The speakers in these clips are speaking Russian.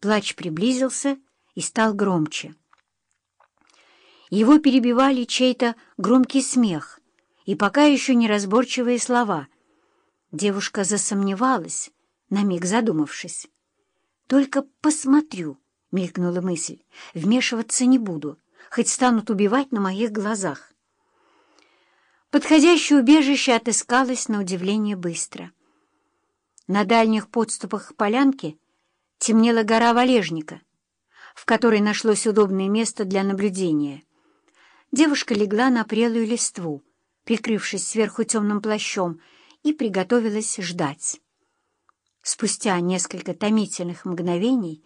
Плач приблизился и стал громче. Его перебивали чей-то громкий смех и пока еще неразборчивые слова. Девушка засомневалась, на миг задумавшись. «Только посмотрю», — мелькнула мысль, — «вмешиваться не буду, хоть станут убивать на моих глазах». Подходящее убежище отыскалось на удивление быстро. На дальних подступах полянки темнела гора валежника, в которой нашлось удобное место для наблюдения. Девушка легла на прелую листву, прикрывшись сверху темным плащом, и приготовилась ждать. Спустя несколько томительных мгновений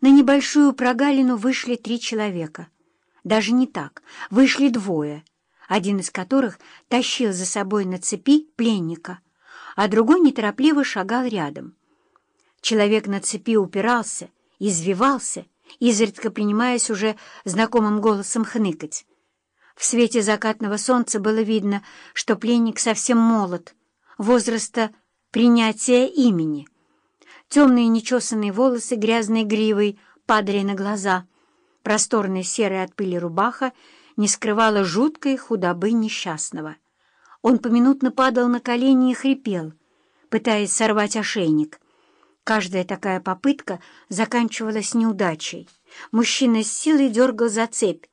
на небольшую прогалину вышли три человека. Даже не так, вышли двое, один из которых тащил за собой на цепи пленника, а другой неторопливо шагал рядом. Человек на цепи упирался, извивался, изредка принимаясь уже знакомым голосом хныкать. В свете закатного солнца было видно, что пленник совсем молод, возраста принятия имени. Темные нечесанные волосы грязной гривой падали на глаза. Просторная серая от пыли рубаха не скрывала жуткой худобы несчастного. Он поминутно падал на колени и хрипел, пытаясь сорвать ошейник — Каждая такая попытка заканчивалась неудачей. Мужчина с силой дергал за цепь,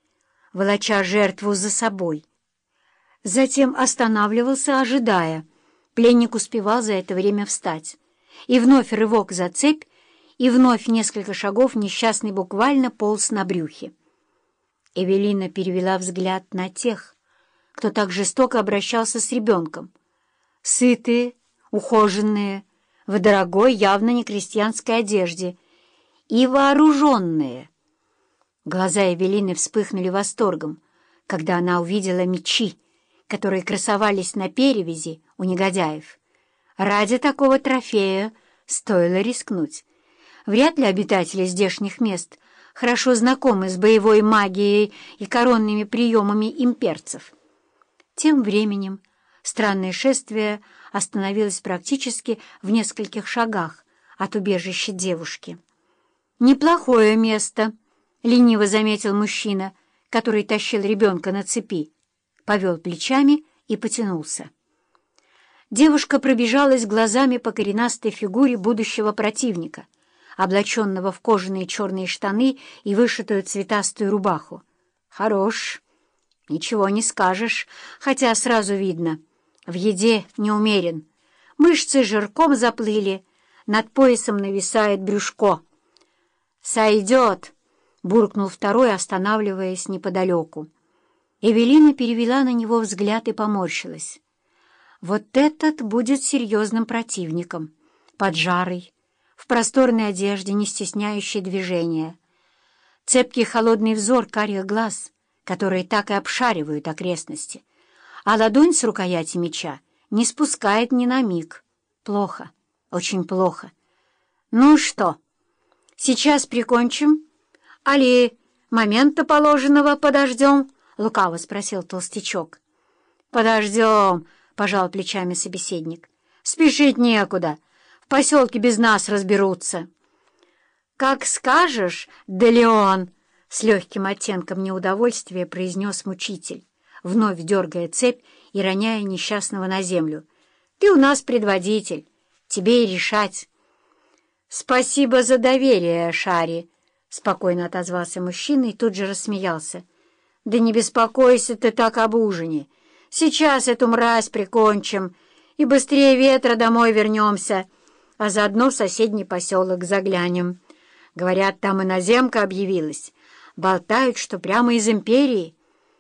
волоча жертву за собой. Затем останавливался, ожидая. Пленник успевал за это время встать. И вновь рывок за цепь, и вновь несколько шагов несчастный буквально полз на брюхе. Эвелина перевела взгляд на тех, кто так жестоко обращался с ребенком. Сытые, ухоженные, в дорогой, явно не крестьянской одежде, и вооруженные. Глаза Эвелины вспыхнули восторгом, когда она увидела мечи, которые красовались на перевязи у негодяев. Ради такого трофея стоило рискнуть. Вряд ли обитатели здешних мест хорошо знакомы с боевой магией и коронными приемами имперцев. Тем временем странное шествие — остановилась практически в нескольких шагах от убежища девушки. «Неплохое место», — лениво заметил мужчина, который тащил ребенка на цепи, повел плечами и потянулся. Девушка пробежалась глазами по коренастой фигуре будущего противника, облаченного в кожаные черные штаны и вышитую цветастую рубаху. «Хорош. Ничего не скажешь, хотя сразу видно — в еде не умерен. Мышцы жирком заплыли, над поясом нависает брюшко. «Сойдет!» — буркнул второй, останавливаясь неподалеку. Эвелина перевела на него взгляд и поморщилась. «Вот этот будет серьезным противником, поджарый, в просторной одежде, не стесняющей движения. Цепкий холодный взор карих глаз, которые так и обшаривают окрестности — а ладонь с рукояти меча не спускает ни на миг. Плохо, очень плохо. Ну что, сейчас прикончим? Али момента положенного подождем? Лукаво спросил толстячок. Подождем, пожал плечами собеседник. Спешить некуда. В поселке без нас разберутся. Как скажешь, Делеон, с легким оттенком неудовольствия произнес мучитель вновь дергая цепь и роняя несчастного на землю. «Ты у нас предводитель, тебе и решать». «Спасибо за доверие, Шари», — спокойно отозвался мужчина и тут же рассмеялся. «Да не беспокойся ты так об ужине. Сейчас эту мразь прикончим и быстрее ветра домой вернемся, а заодно в соседний поселок заглянем. Говорят, там иноземка объявилась. Болтают, что прямо из империи».